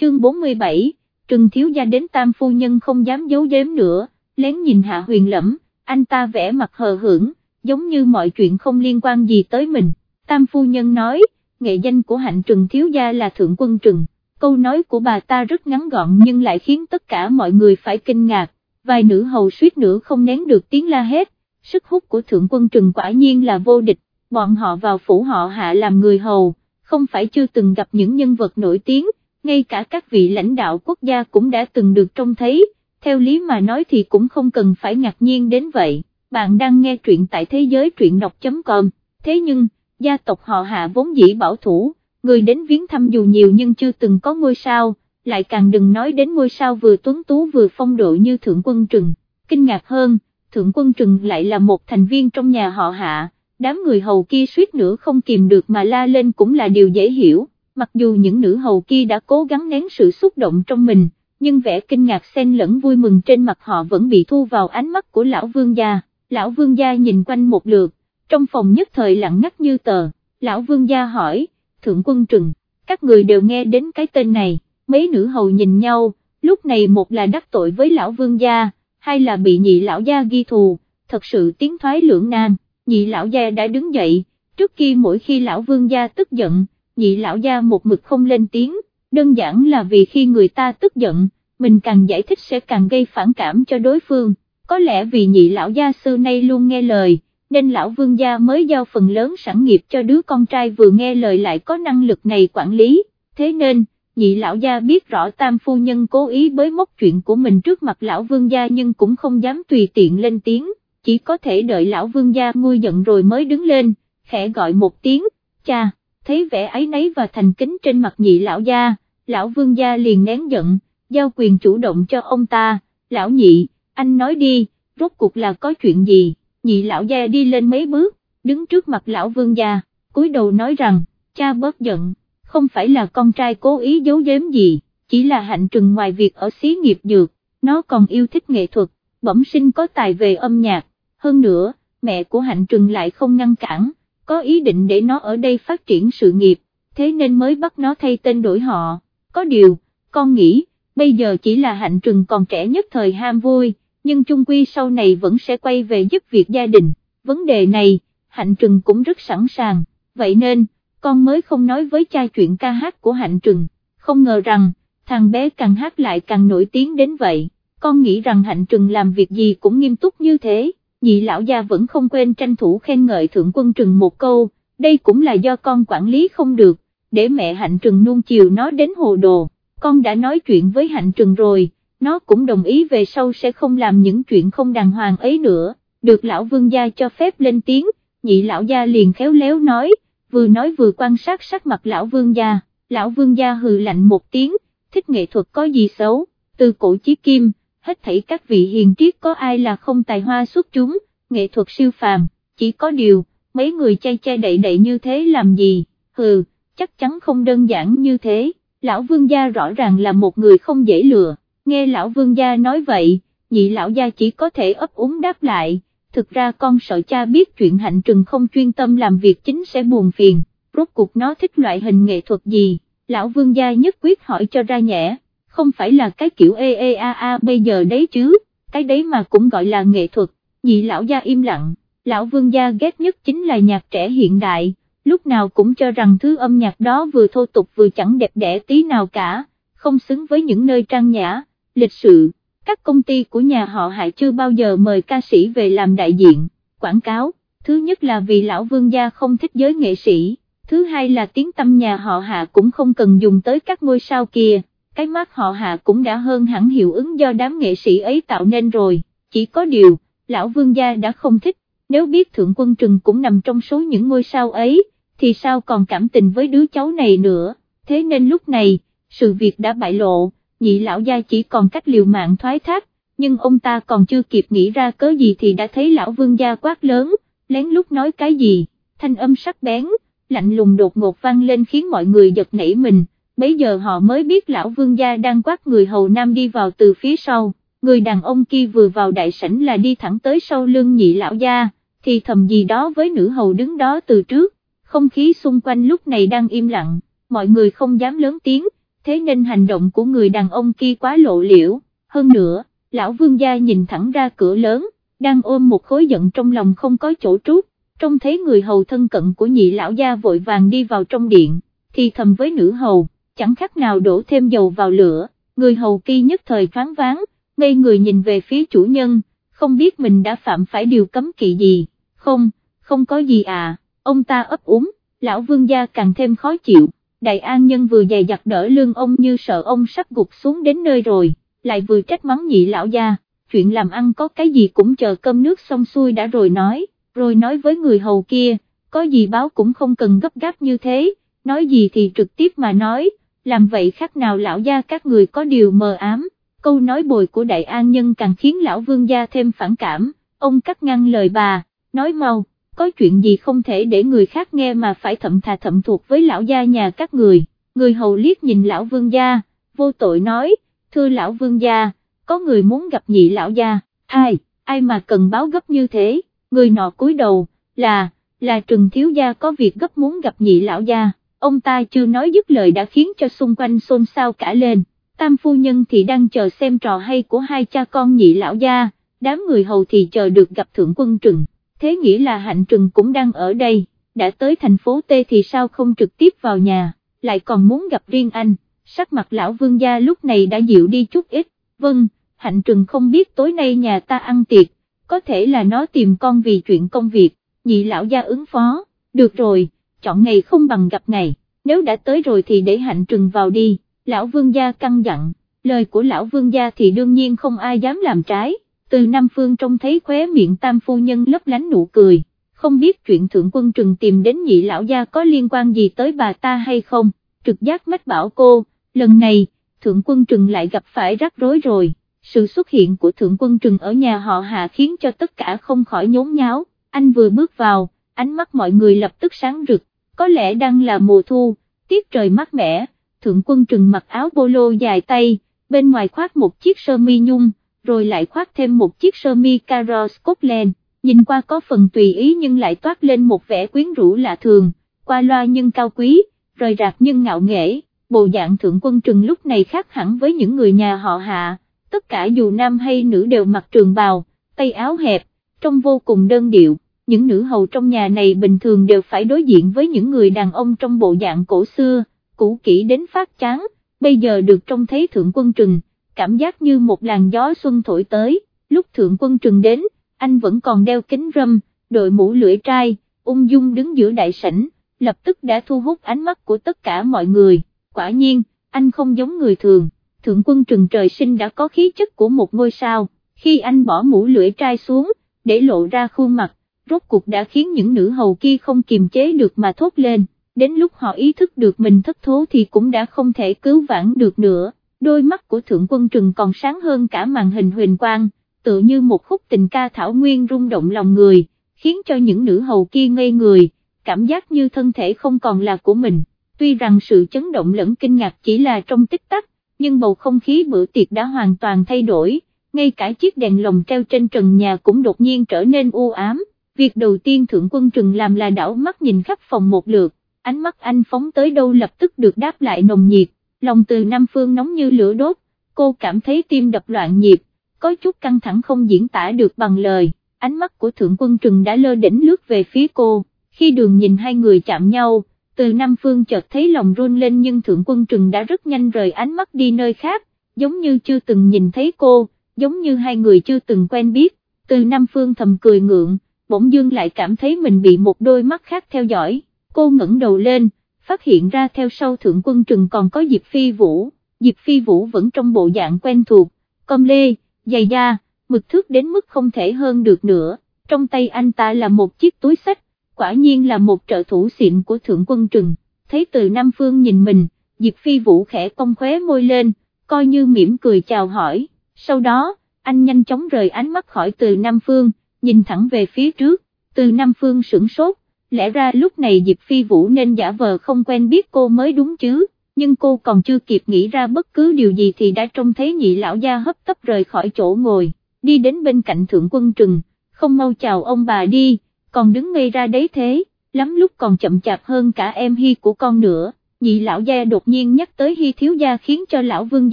chương 47, trừng thiếu gia đến tam phu nhân không dám giấu giếm nữa, lén nhìn hạ huyền lẫm, anh ta vẽ mặt hờ hưởng, giống như mọi chuyện không liên quan gì tới mình, tam phu nhân nói, nghệ danh của hạnh trừng thiếu gia là thượng quân trừng, câu nói của bà ta rất ngắn gọn nhưng lại khiến tất cả mọi người phải kinh ngạc, vài nữ hầu suýt nữa không nén được tiếng la hết, sức hút của thượng quân trừng quả nhiên là vô địch, bọn họ vào phủ họ hạ làm người hầu, không phải chưa từng gặp những nhân vật nổi tiếng, ngay cả các vị lãnh đạo quốc gia cũng đã từng được trông thấy, theo lý mà nói thì cũng không cần phải ngạc nhiên đến vậy, bạn đang nghe truyện tại thế giới truyện đọc.com, thế nhưng, gia tộc họ hạ vốn dĩ bảo thủ, người đến viếng thăm dù nhiều nhưng chưa từng có ngôi sao, lại càng đừng nói đến ngôi sao vừa tuấn tú vừa phong độ như Thượng Quân Trừng, kinh ngạc hơn, Thượng Quân Trừng lại là một thành viên trong nhà họ hạ, đám người hầu kia suýt nữa không kìm được mà la lên cũng là điều dễ hiểu, mặc dù những nữ hầu kia đã cố gắng nén sự xúc động trong mình, nhưng vẻ kinh ngạc xen lẫn vui mừng trên mặt họ vẫn bị thu vào ánh mắt của lão vương gia, lão vương gia nhìn quanh một lượt, trong phòng nhất thời lặng ngắt như tờ, lão vương gia hỏi, thượng quân trừng, các người đều nghe đến cái tên này, mấy nữ hầu nhìn nhau, lúc này một là đắc tội với lão vương gia, hai là bị nhị lão gia ghi thù, thật sự tiếng thoái lưỡng nan, nhị lão gia đã đứng dậy, trước kia mỗi khi lão vương gia tức giận, nhị lão gia một mực không lên tiếng, đơn giản là vì khi người ta tức giận, mình càng giải thích sẽ càng gây phản cảm cho đối phương, có lẽ vì nhị lão gia xưa nay luôn nghe lời nên lão vương gia mới giao phần lớn sản nghiệp cho đứa con trai vừa nghe lời lại có năng lực này quản lý, thế nên, nhị lão gia biết rõ tam phu nhân cố ý bới móc chuyện của mình trước mặt lão vương gia nhưng cũng không dám tùy tiện lên tiếng, chỉ có thể đợi lão vương gia nguôi giận rồi mới đứng lên, khẽ gọi một tiếng, cha, thấy vẻ ấy nấy và thành kính trên mặt nhị lão gia, lão vương gia liền nén giận, giao quyền chủ động cho ông ta, lão nhị, anh nói đi, rốt cuộc là có chuyện gì? nhị lão gia đi lên mấy bước, đứng trước mặt lão vương gia, cúi đầu nói rằng, cha bớt giận, không phải là con trai cố ý giấu giếm gì, chỉ là hạnh trừng ngoài việc ở xí nghiệp dược, nó còn yêu thích nghệ thuật, bẩm sinh có tài về âm nhạc, hơn nữa, mẹ của hạnh trừng lại không ngăn cản, có ý định để nó ở đây phát triển sự nghiệp, thế nên mới bắt nó thay tên đổi họ, có điều, con nghĩ, bây giờ chỉ là hạnh trừng còn trẻ nhất thời ham vui, nhưng chung quy sau này vẫn sẽ quay về giúp việc gia đình, vấn đề này, Hạnh Trừng cũng rất sẵn sàng, vậy nên, con mới không nói với cha chuyện ca hát của Hạnh Trừng, không ngờ rằng, thằng bé càng hát lại càng nổi tiếng đến vậy, con nghĩ rằng Hạnh Trừng làm việc gì cũng nghiêm túc như thế, nhị lão gia vẫn không quên tranh thủ khen ngợi Thượng Quân Trừng một câu, đây cũng là do con quản lý không được, để mẹ Hạnh Trừng nuông chiều nó đến hồ đồ, con đã nói chuyện với Hạnh Trừng rồi nó cũng đồng ý về sau sẽ không làm những chuyện không đàng hoàng ấy nữa, được lão vương gia cho phép lên tiếng, nhị lão gia liền khéo léo nói, vừa nói vừa quan sát sắc mặt lão vương gia, lão vương gia hừ lạnh một tiếng, thích nghệ thuật có gì xấu, từ cổ chí kim, hết thảy các vị hiền triết có ai là không tài hoa xuất chúng, nghệ thuật siêu phàm, chỉ có điều, mấy người chay chay đậy đậy như thế làm gì, hừ, chắc chắn không đơn giản như thế, lão vương gia rõ ràng là một người không dễ lừa nghe lão vương gia nói vậy, nhị lão gia chỉ có thể ấp úng đáp lại, thực ra con sợ cha biết chuyện hạnh trừng không chuyên tâm làm việc chính sẽ buồn phiền, rốt cuộc nó thích loại hình nghệ thuật gì, lão vương gia nhất quyết hỏi cho ra nhẹ, không phải là cái kiểu ê ê a a bây giờ đấy chứ, cái đấy mà cũng gọi là nghệ thuật, nhị lão gia im lặng, lão vương gia ghét nhất chính là nhạc trẻ hiện đại, lúc nào cũng cho rằng thứ âm nhạc đó vừa thô tục vừa chẳng đẹp đẽ tí nào cả, không xứng với những nơi trang nhã lịch sự, các công ty của nhà họ Hại chưa bao giờ mời ca sĩ về làm đại diện, quảng cáo, thứ nhất là vì lão vương gia không thích giới nghệ sĩ, thứ hai là tiếng tâm nhà họ Hạ cũng không cần dùng tới các ngôi sao kia, cái mắt họ Hạ cũng đã hơn hẳn hiệu ứng do đám nghệ sĩ ấy tạo nên rồi, chỉ có điều, lão vương gia đã không thích, nếu biết thượng quân trừng cũng nằm trong số những ngôi sao ấy, thì sao còn cảm tình với đứa cháu này nữa, thế nên lúc này, sự việc đã bại lộ. Nhị lão gia chỉ còn cách liều mạng thoái thác, nhưng ông ta còn chưa kịp nghĩ ra cớ gì thì đã thấy lão vương gia quát lớn, lén lút nói cái gì, thanh âm sắc bén, lạnh lùng đột ngột vang lên khiến mọi người giật nảy mình, bấy giờ họ mới biết lão vương gia đang quát người hầu nam đi vào từ phía sau, người đàn ông kia vừa vào đại sảnh là đi thẳng tới sau lưng nhị lão gia, thì thầm gì đó với nữ hầu đứng đó từ trước, không khí xung quanh lúc này đang im lặng, mọi người không dám lớn tiếng, thế nên hành động của người đàn ông kia quá lộ liễu, hơn nữa, lão vương gia nhìn thẳng ra cửa lớn, đang ôm một khối giận trong lòng không có chỗ trút, trông thấy người hầu thân cận của nhị lão gia vội vàng đi vào trong điện, thì thầm với nữ hầu, chẳng khác nào đổ thêm dầu vào lửa, người hầu kia nhất thời thoáng váng, ngây người nhìn về phía chủ nhân, không biết mình đã phạm phải điều cấm kỵ gì, không, không có gì à, ông ta ấp úng, lão vương gia càng thêm khó chịu, đại an nhân vừa dày dặt đỡ lưng ông như sợ ông sắp gục xuống đến nơi rồi, lại vừa trách mắng nhị lão gia, chuyện làm ăn có cái gì cũng chờ cơm nước xong xuôi đã rồi nói, rồi nói với người hầu kia, có gì báo cũng không cần gấp gáp như thế, nói gì thì trực tiếp mà nói, làm vậy khác nào lão gia các người có điều mờ ám, câu nói bồi của đại an nhân càng khiến lão vương gia thêm phản cảm, ông cắt ngăn lời bà, nói mau, có chuyện gì không thể để người khác nghe mà phải thậm thà thậm thuộc với lão gia nhà các người, người hầu liếc nhìn lão vương gia, vô tội nói, thưa lão vương gia, có người muốn gặp nhị lão gia, ai, ai mà cần báo gấp như thế, người nọ cúi đầu, là, là trừng thiếu gia có việc gấp muốn gặp nhị lão gia, ông ta chưa nói dứt lời đã khiến cho xung quanh xôn xao cả lên, tam phu nhân thì đang chờ xem trò hay của hai cha con nhị lão gia, đám người hầu thì chờ được gặp thượng quân trừng, thế nghĩ là hạnh trừng cũng đang ở đây, đã tới thành phố T thì sao không trực tiếp vào nhà, lại còn muốn gặp riêng anh, sắc mặt lão vương gia lúc này đã dịu đi chút ít, vâng, hạnh trừng không biết tối nay nhà ta ăn tiệc, có thể là nó tìm con vì chuyện công việc, nhị lão gia ứng phó, được rồi, chọn ngày không bằng gặp ngày, nếu đã tới rồi thì để hạnh trừng vào đi, lão vương gia căng dặn, lời của lão vương gia thì đương nhiên không ai dám làm trái, từ Nam Phương trông thấy khóe miệng tam phu nhân lấp lánh nụ cười, không biết chuyện thượng quân trừng tìm đến nhị lão gia có liên quan gì tới bà ta hay không, trực giác mách bảo cô, lần này, thượng quân trừng lại gặp phải rắc rối rồi sự xuất hiện của Thượng Quân Trừng ở nhà họ Hạ khiến cho tất cả không khỏi nhốn nháo, anh vừa bước vào, ánh mắt mọi người lập tức sáng rực, có lẽ đang là mùa thu, tiết trời mát mẻ, Thượng Quân Trừng mặc áo polo dài tay, bên ngoài khoác một chiếc sơ mi nhung, rồi lại khoác thêm một chiếc sơ mi caro Scotland, nhìn qua có phần tùy ý nhưng lại toát lên một vẻ quyến rũ lạ thường, qua loa nhưng cao quý, rời rạc nhưng ngạo nghễ, bộ dạng Thượng Quân Trừng lúc này khác hẳn với những người nhà họ Hạ. Tất cả dù nam hay nữ đều mặc trường bào, tay áo hẹp, trông vô cùng đơn điệu, những nữ hầu trong nhà này bình thường đều phải đối diện với những người đàn ông trong bộ dạng cổ xưa, cũ kỹ đến phát chán, bây giờ được trông thấy thượng quân trừng, cảm giác như một làn gió xuân thổi tới, lúc thượng quân trừng đến, anh vẫn còn đeo kính râm, đội mũ lưỡi trai, ung dung đứng giữa đại sảnh, lập tức đã thu hút ánh mắt của tất cả mọi người, quả nhiên, anh không giống người thường. Thượng quân trừng trời sinh đã có khí chất của một ngôi sao, khi anh bỏ mũ lưỡi trai xuống, để lộ ra khuôn mặt, rốt cuộc đã khiến những nữ hầu kia không kiềm chế được mà thốt lên, đến lúc họ ý thức được mình thất thố thì cũng đã không thể cứu vãn được nữa, đôi mắt của thượng quân trừng còn sáng hơn cả màn hình huyền quang, tự như một khúc tình ca thảo nguyên rung động lòng người, khiến cho những nữ hầu kia ngây người, cảm giác như thân thể không còn là của mình, tuy rằng sự chấn động lẫn kinh ngạc chỉ là trong tích tắc, nhưng bầu không khí bữa tiệc đã hoàn toàn thay đổi, ngay cả chiếc đèn lồng treo trên trần nhà cũng đột nhiên trở nên u ám, việc đầu tiên thượng quân trừng làm là đảo mắt nhìn khắp phòng một lượt, ánh mắt anh phóng tới đâu lập tức được đáp lại nồng nhiệt, lòng từ Nam Phương nóng như lửa đốt, cô cảm thấy tim đập loạn nhịp, có chút căng thẳng không diễn tả được bằng lời, ánh mắt của thượng quân trừng đã lơ đỉnh lướt về phía cô, khi đường nhìn hai người chạm nhau, từ Nam Phương chợt thấy lòng run lên nhưng Thượng Quân Trừng đã rất nhanh rời ánh mắt đi nơi khác, giống như chưa từng nhìn thấy cô, giống như hai người chưa từng quen biết, từ Nam Phương thầm cười ngượng, bỗng dương lại cảm thấy mình bị một đôi mắt khác theo dõi, cô ngẩng đầu lên, phát hiện ra theo sau Thượng Quân Trừng còn có Diệp Phi Vũ, Diệp Phi Vũ vẫn trong bộ dạng quen thuộc, com lê, dày da, mực thước đến mức không thể hơn được nữa, trong tay anh ta là một chiếc túi sách, quả nhiên là một trợ thủ xịn của thượng quân trừng, thấy từ Nam Phương nhìn mình, Diệp Phi Vũ khẽ cong khóe môi lên, coi như mỉm cười chào hỏi, sau đó, anh nhanh chóng rời ánh mắt khỏi từ Nam Phương, nhìn thẳng về phía trước, từ Nam Phương sửng sốt, lẽ ra lúc này Diệp Phi Vũ nên giả vờ không quen biết cô mới đúng chứ, nhưng cô còn chưa kịp nghĩ ra bất cứ điều gì thì đã trông thấy nhị lão gia hấp tấp rời khỏi chỗ ngồi, đi đến bên cạnh thượng quân trừng, không mau chào ông bà đi còn đứng ngây ra đấy thế, lắm lúc còn chậm chạp hơn cả em Hy của con nữa, nhị lão gia đột nhiên nhắc tới hy thiếu gia khiến cho lão vương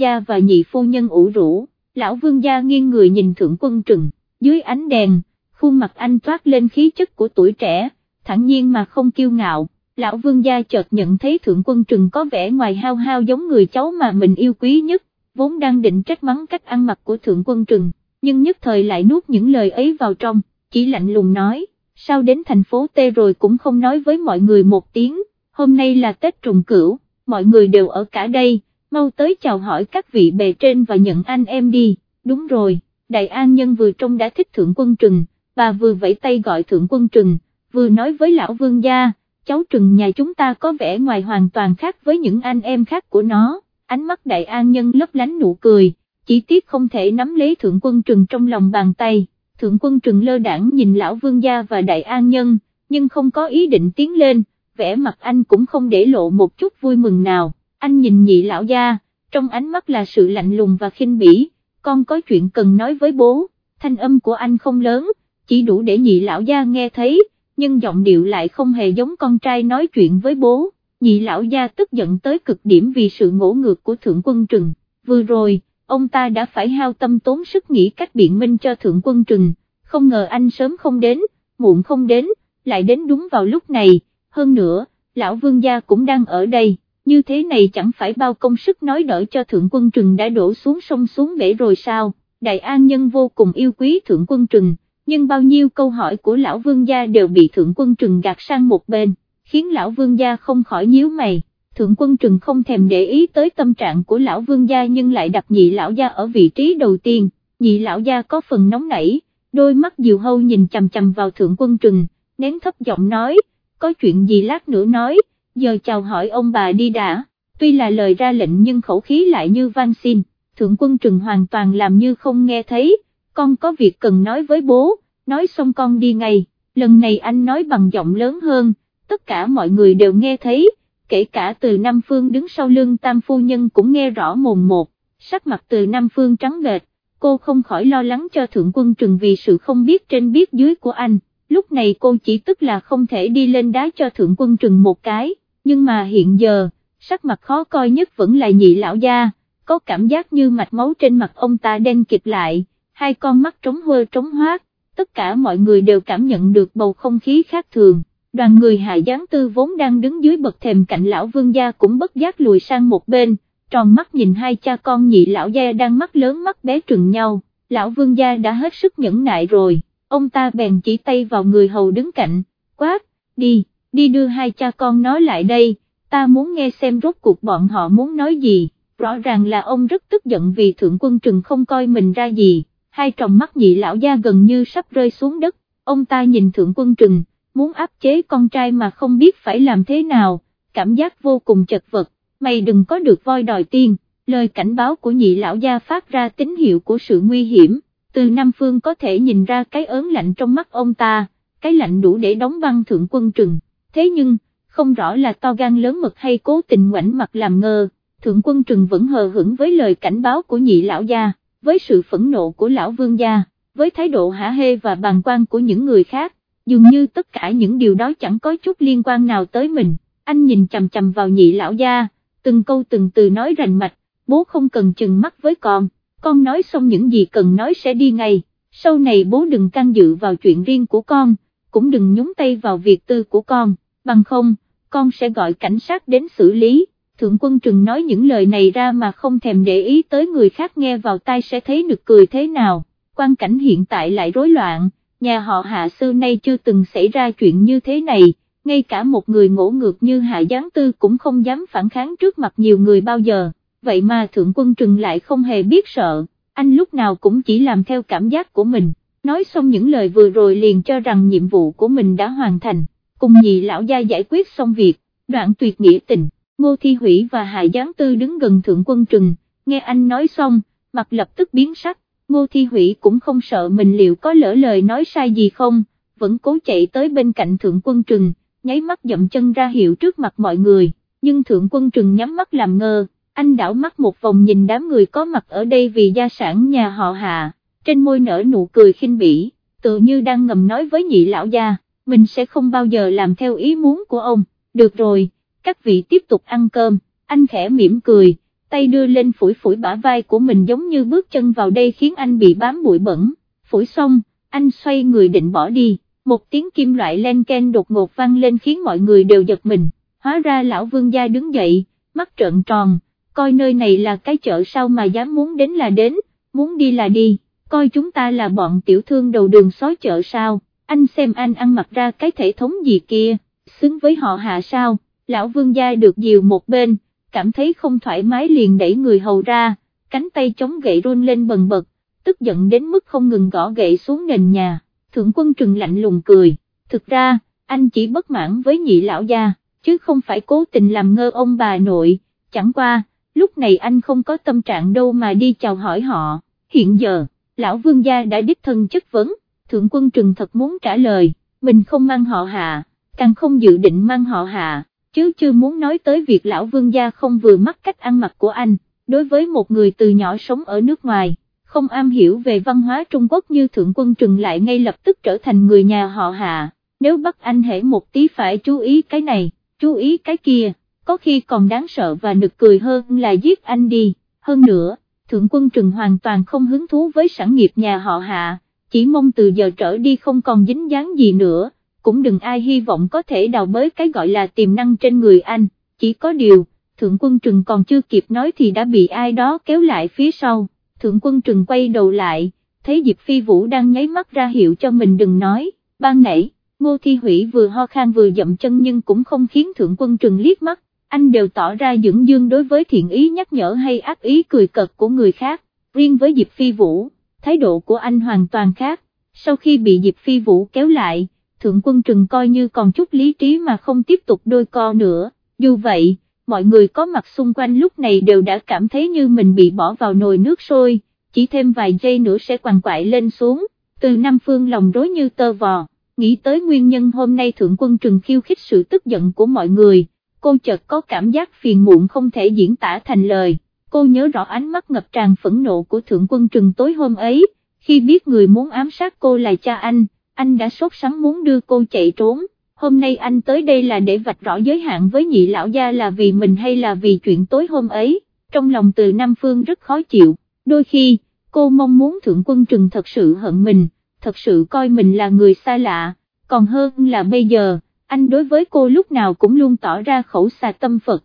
gia và nhị phu nhân ủ rũ, lão vương gia nghiêng người nhìn thượng quân trừng, dưới ánh đèn, khuôn mặt anh toát lên khí chất của tuổi trẻ, thẳng nhiên mà không kiêu ngạo, lão vương gia chợt nhận thấy thượng quân trừng có vẻ ngoài hao hao giống người cháu mà mình yêu quý nhất, vốn đang định trách mắng cách ăn mặc của thượng quân trừng, nhưng nhất thời lại nuốt những lời ấy vào trong, chỉ lạnh lùng nói, sao đến thành phố T rồi cũng không nói với mọi người một tiếng, hôm nay là Tết trùng cửu, mọi người đều ở cả đây, mau tới chào hỏi các vị bề trên và nhận anh em đi, đúng rồi, đại an nhân vừa trông đã thích thượng quân trừng, bà vừa vẫy tay gọi thượng quân trừng, vừa nói với lão vương gia, cháu trừng nhà chúng ta có vẻ ngoài hoàn toàn khác với những anh em khác của nó, ánh mắt đại an nhân lấp lánh nụ cười, chỉ tiếc không thể nắm lấy thượng quân trừng trong lòng bàn tay, thượng quân trừng lơ đảng nhìn lão vương gia và đại an nhân, nhưng không có ý định tiến lên, vẻ mặt anh cũng không để lộ một chút vui mừng nào, anh nhìn nhị lão gia, trong ánh mắt là sự lạnh lùng và khinh bỉ, con có chuyện cần nói với bố, thanh âm của anh không lớn, chỉ đủ để nhị lão gia nghe thấy, nhưng giọng điệu lại không hề giống con trai nói chuyện với bố, nhị lão gia tức giận tới cực điểm vì sự ngỗ ngược của thượng quân trừng, vừa rồi, ông ta đã phải hao tâm tốn sức nghĩ cách biện minh cho thượng quân trừng, không ngờ anh sớm không đến, muộn không đến, lại đến đúng vào lúc này, hơn nữa, lão vương gia cũng đang ở đây, như thế này chẳng phải bao công sức nói đỡ cho thượng quân trừng đã đổ xuống sông xuống bể rồi sao, đại an nhân vô cùng yêu quý thượng quân trừng nhưng bao nhiêu câu hỏi của lão vương gia đều bị thượng quân trừng gạt sang một bên, khiến lão vương gia không khỏi nhíu mày, thượng quân trừng không thèm để ý tới tâm trạng của lão vương gia nhưng lại đặt nhị lão gia ở vị trí đầu tiên, nhị lão gia có phần nóng nảy, đôi mắt diều hâu nhìn chầm chầm vào thượng quân trừng, nén thấp giọng nói, có chuyện gì lát nữa nói, giờ chào hỏi ông bà đi đã, tuy là lời ra lệnh nhưng khẩu khí lại như van xin, thượng quân trừng hoàn toàn làm như không nghe thấy, con có việc cần nói với bố, nói xong con đi ngay, lần này anh nói bằng giọng lớn hơn, tất cả mọi người đều nghe thấy, kể cả từ Nam Phương đứng sau lưng Tam Phu Nhân cũng nghe rõ mồm một, sắc mặt từ Nam Phương trắng bệch, cô không khỏi lo lắng cho Thượng Quân Trừng vì sự không biết trên biết dưới của anh, lúc này cô chỉ tức là không thể đi lên đá cho Thượng Quân Trừng một cái, nhưng mà hiện giờ, sắc mặt khó coi nhất vẫn là nhị lão gia, có cảm giác như mạch máu trên mặt ông ta đen kịt lại hai con mắt trống hơ trống hoác, tất cả mọi người đều cảm nhận được bầu không khí khác thường, đoàn người hạ gián tư vốn đang đứng dưới bậc thềm cạnh lão vương gia cũng bất giác lùi sang một bên, tròn mắt nhìn hai cha con nhị lão gia đang mắt lớn mắt bé trừng nhau, lão vương gia đã hết sức nhẫn nại rồi, ông ta bèn chỉ tay vào người hầu đứng cạnh, quát, đi, đi đưa hai cha con nói lại đây, ta muốn nghe xem rốt cuộc bọn họ muốn nói gì, rõ ràng là ông rất tức giận vì thượng quân trừng không coi mình ra gì hai tròng mắt nhị lão gia gần như sắp rơi xuống đất, ông ta nhìn thượng quân trừng, muốn áp chế con trai mà không biết phải làm thế nào, cảm giác vô cùng chật vật, mày đừng có được voi đòi tiên, lời cảnh báo của nhị lão gia phát ra tín hiệu của sự nguy hiểm, từ Nam Phương có thể nhìn ra cái ớn lạnh trong mắt ông ta, cái lạnh đủ để đóng băng thượng quân trừng, thế nhưng, không rõ là to gan lớn mật hay cố tình ngoảnh mặt làm ngơ, thượng quân trừng vẫn hờ hững với lời cảnh báo của nhị lão gia với sự phẫn nộ của lão vương gia, với thái độ hả hê và bàn quan của những người khác, dường như tất cả những điều đó chẳng có chút liên quan nào tới mình, anh nhìn chầm chầm vào nhị lão gia, từng câu từng từ nói rành mạch, bố không cần chừng mắt với con, con nói xong những gì cần nói sẽ đi ngay, sau này bố đừng can dự vào chuyện riêng của con, cũng đừng nhúng tay vào việc tư của con, bằng không, con sẽ gọi cảnh sát đến xử lý. Thượng quân trừng nói những lời này ra mà không thèm để ý tới người khác nghe vào tai sẽ thấy nực cười thế nào, quan cảnh hiện tại lại rối loạn, nhà họ hạ xưa nay chưa từng xảy ra chuyện như thế này, ngay cả một người ngỗ ngược như hạ giáng tư cũng không dám phản kháng trước mặt nhiều người bao giờ, vậy mà thượng quân trừng lại không hề biết sợ, anh lúc nào cũng chỉ làm theo cảm giác của mình, nói xong những lời vừa rồi liền cho rằng nhiệm vụ của mình đã hoàn thành, cùng nhị lão gia giải quyết xong việc, đoạn tuyệt nghĩa tình. Ngô Thi Hủy và Hạ Giáng Tư đứng gần Thượng Quân Trừng, nghe anh nói xong, mặt lập tức biến sắc, Ngô Thi Hủy cũng không sợ mình liệu có lỡ lời nói sai gì không, vẫn cố chạy tới bên cạnh Thượng Quân Trừng, nháy mắt dậm chân ra hiệu trước mặt mọi người, nhưng Thượng Quân Trừng nhắm mắt làm ngơ, anh đảo mắt một vòng nhìn đám người có mặt ở đây vì gia sản nhà họ Hạ, trên môi nở nụ cười khinh bỉ, tự như đang ngầm nói với nhị lão gia, mình sẽ không bao giờ làm theo ý muốn của ông, được rồi các vị tiếp tục ăn cơm, anh khẽ mỉm cười, tay đưa lên phủi phủi bả vai của mình giống như bước chân vào đây khiến anh bị bám bụi bẩn, phủi xong, anh xoay người định bỏ đi, một tiếng kim loại len ken đột ngột vang lên khiến mọi người đều giật mình, hóa ra lão vương gia đứng dậy, mắt trợn tròn, coi nơi này là cái chợ sao mà dám muốn đến là đến, muốn đi là đi, coi chúng ta là bọn tiểu thương đầu đường xói chợ sao, anh xem anh ăn mặc ra cái thể thống gì kia, xứng với họ hạ sao, lão vương gia được dìu một bên, cảm thấy không thoải mái liền đẩy người hầu ra, cánh tay chống gậy run lên bần bật, tức giận đến mức không ngừng gõ gậy xuống nền nhà, thượng quân trừng lạnh lùng cười, thực ra, anh chỉ bất mãn với nhị lão gia, chứ không phải cố tình làm ngơ ông bà nội, chẳng qua, lúc này anh không có tâm trạng đâu mà đi chào hỏi họ, hiện giờ, lão vương gia đã đích thân chất vấn, thượng quân trừng thật muốn trả lời, mình không mang họ hạ, càng không dự định mang họ hạ, chứ chưa muốn nói tới việc lão vương gia không vừa mắt cách ăn mặc của anh, đối với một người từ nhỏ sống ở nước ngoài, không am hiểu về văn hóa Trung Quốc như thượng quân trừng lại ngay lập tức trở thành người nhà họ hạ, nếu bắt anh hễ một tí phải chú ý cái này, chú ý cái kia, có khi còn đáng sợ và nực cười hơn là giết anh đi, hơn nữa, thượng quân trừng hoàn toàn không hứng thú với sản nghiệp nhà họ hạ, chỉ mong từ giờ trở đi không còn dính dáng gì nữa cũng đừng ai hy vọng có thể đào bới cái gọi là tiềm năng trên người anh, chỉ có điều, Thượng Quân Trừng còn chưa kịp nói thì đã bị ai đó kéo lại phía sau, Thượng Quân Trừng quay đầu lại, thấy Diệp Phi Vũ đang nháy mắt ra hiệu cho mình đừng nói, ban nãy, Ngô Thi Hủy vừa ho khan vừa dậm chân nhưng cũng không khiến Thượng Quân Trừng liếc mắt, anh đều tỏ ra dưỡng dương đối với thiện ý nhắc nhở hay ác ý cười cợt của người khác, riêng với Diệp Phi Vũ, thái độ của anh hoàn toàn khác, sau khi bị Diệp Phi Vũ kéo lại, thượng quân trừng coi như còn chút lý trí mà không tiếp tục đôi co nữa, dù vậy, mọi người có mặt xung quanh lúc này đều đã cảm thấy như mình bị bỏ vào nồi nước sôi, chỉ thêm vài giây nữa sẽ quằn quại lên xuống, từ Nam Phương lòng rối như tơ vò, nghĩ tới nguyên nhân hôm nay thượng quân trừng khiêu khích sự tức giận của mọi người, cô chợt có cảm giác phiền muộn không thể diễn tả thành lời, cô nhớ rõ ánh mắt ngập tràn phẫn nộ của thượng quân trừng tối hôm ấy, khi biết người muốn ám sát cô là cha anh anh đã sốt sắng muốn đưa cô chạy trốn, hôm nay anh tới đây là để vạch rõ giới hạn với nhị lão gia là vì mình hay là vì chuyện tối hôm ấy, trong lòng từ Nam Phương rất khó chịu, đôi khi, cô mong muốn Thượng Quân Trừng thật sự hận mình, thật sự coi mình là người xa lạ, còn hơn là bây giờ, anh đối với cô lúc nào cũng luôn tỏ ra khẩu xà tâm Phật,